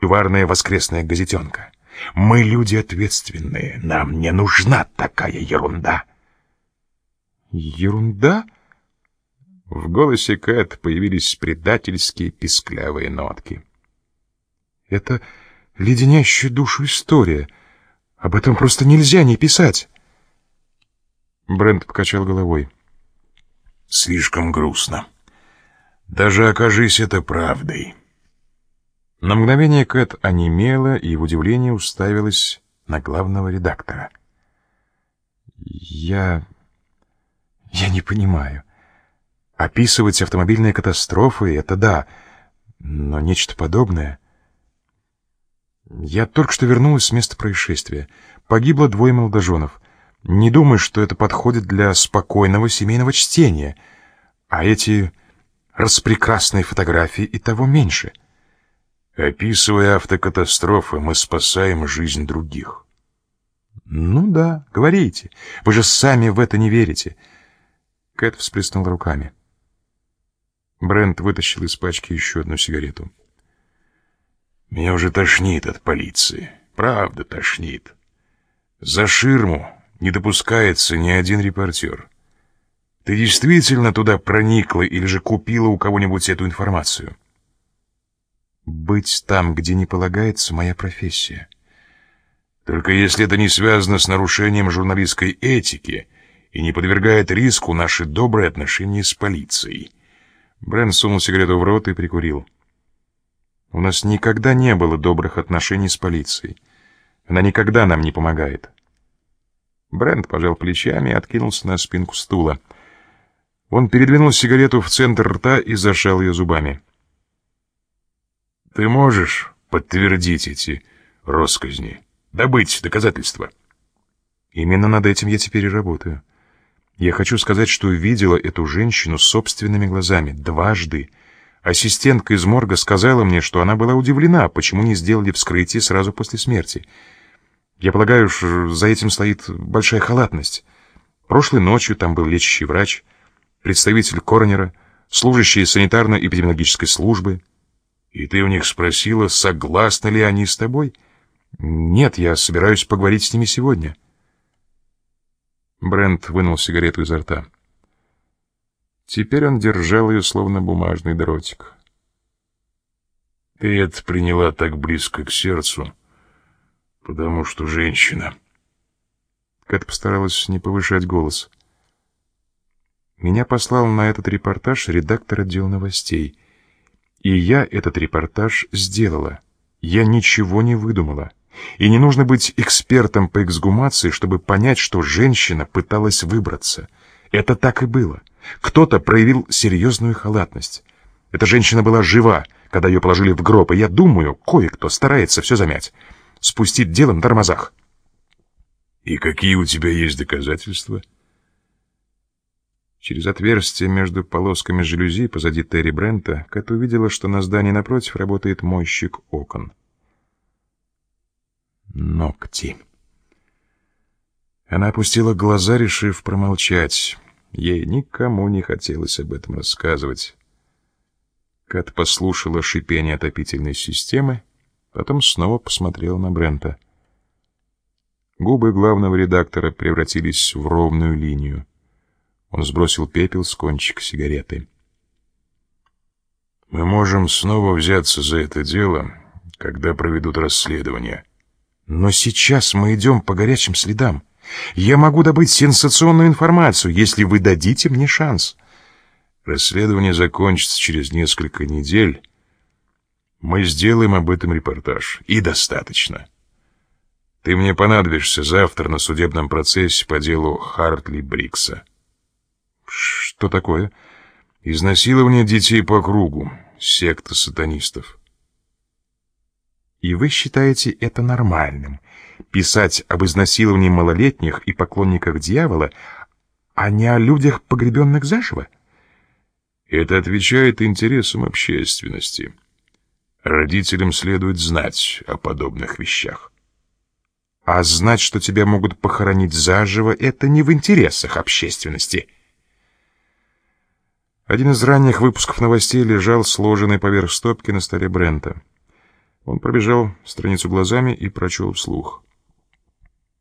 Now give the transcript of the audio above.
бульварная воскресная газетенка. Мы люди ответственные, нам не нужна такая ерунда. Ерунда? В голосе Кэт появились предательские писклявые нотки. Это леденящая душу история. Об этом просто нельзя не писать. Брент покачал головой. Слишком грустно. Даже окажись это правдой. На мгновение Кэт онемела и в удивлении уставилась на главного редактора. «Я... я не понимаю. Описывать автомобильные катастрофы — это да, но нечто подобное... Я только что вернулась с места происшествия. Погибло двое молодоженов. Не думаю, что это подходит для спокойного семейного чтения. А эти распрекрасные фотографии и того меньше — Описывая автокатастрофы, мы спасаем жизнь других. Ну да, говорите. Вы же сами в это не верите. Кэт всплеснул руками. Брент вытащил из пачки еще одну сигарету. Меня уже тошнит от полиции. Правда тошнит. За ширму не допускается ни один репортер. Ты действительно туда проникла или же купила у кого-нибудь эту информацию? — быть там, где не полагается, моя профессия. Только если это не связано с нарушением журналистской этики и не подвергает риску наши добрые отношения с полицией. Брэн сунул сигарету в рот и прикурил. У нас никогда не было добрых отношений с полицией. Она никогда нам не помогает. Брент пожал плечами и откинулся на спинку стула. Он передвинул сигарету в центр рта и зажал ее зубами. Ты можешь подтвердить эти росказни, добыть доказательства? Именно над этим я теперь и работаю. Я хочу сказать, что видела эту женщину собственными глазами, дважды. Ассистентка из морга сказала мне, что она была удивлена, почему не сделали вскрытие сразу после смерти. Я полагаю, что за этим стоит большая халатность. Прошлой ночью там был лечащий врач, представитель коронера, служащие санитарно-эпидемиологической службы, и ты у них спросила, согласны ли они с тобой? Нет, я собираюсь поговорить с ними сегодня. Брент вынул сигарету изо рта. Теперь он держал ее, словно бумажный дротик. Ты это приняла так близко к сердцу, потому что женщина. Кэт постаралась не повышать голос. Меня послал на этот репортаж редактор отдела новостей — и я этот репортаж сделала. Я ничего не выдумала. И не нужно быть экспертом по эксгумации, чтобы понять, что женщина пыталась выбраться. Это так и было. Кто-то проявил серьезную халатность. Эта женщина была жива, когда ее положили в гроб, и я думаю, кое-кто старается все замять. Спустить дело на тормозах. «И какие у тебя есть доказательства?» Через отверстие между полосками жалюзи позади Терри Брента Кэт увидела, что на здании напротив работает мойщик окон. Ногти. Она опустила глаза, решив промолчать. Ей никому не хотелось об этом рассказывать. Кэт послушала шипение отопительной системы, потом снова посмотрела на Брента. Губы главного редактора превратились в ровную линию. Он сбросил пепел с кончика сигареты. «Мы можем снова взяться за это дело, когда проведут расследование». «Но сейчас мы идем по горячим следам. Я могу добыть сенсационную информацию, если вы дадите мне шанс». «Расследование закончится через несколько недель. Мы сделаем об этом репортаж. И достаточно. Ты мне понадобишься завтра на судебном процессе по делу Хартли Брикса». Что такое? Изнасилование детей по кругу. Секта сатанистов. И вы считаете это нормальным? Писать об изнасиловании малолетних и поклонниках дьявола, а не о людях, погребенных заживо? Это отвечает интересам общественности. Родителям следует знать о подобных вещах. А знать, что тебя могут похоронить заживо, это не в интересах общественности. Один из ранних выпусков новостей лежал сложенный поверх стопки на столе Брента. Он пробежал страницу глазами и прочел вслух.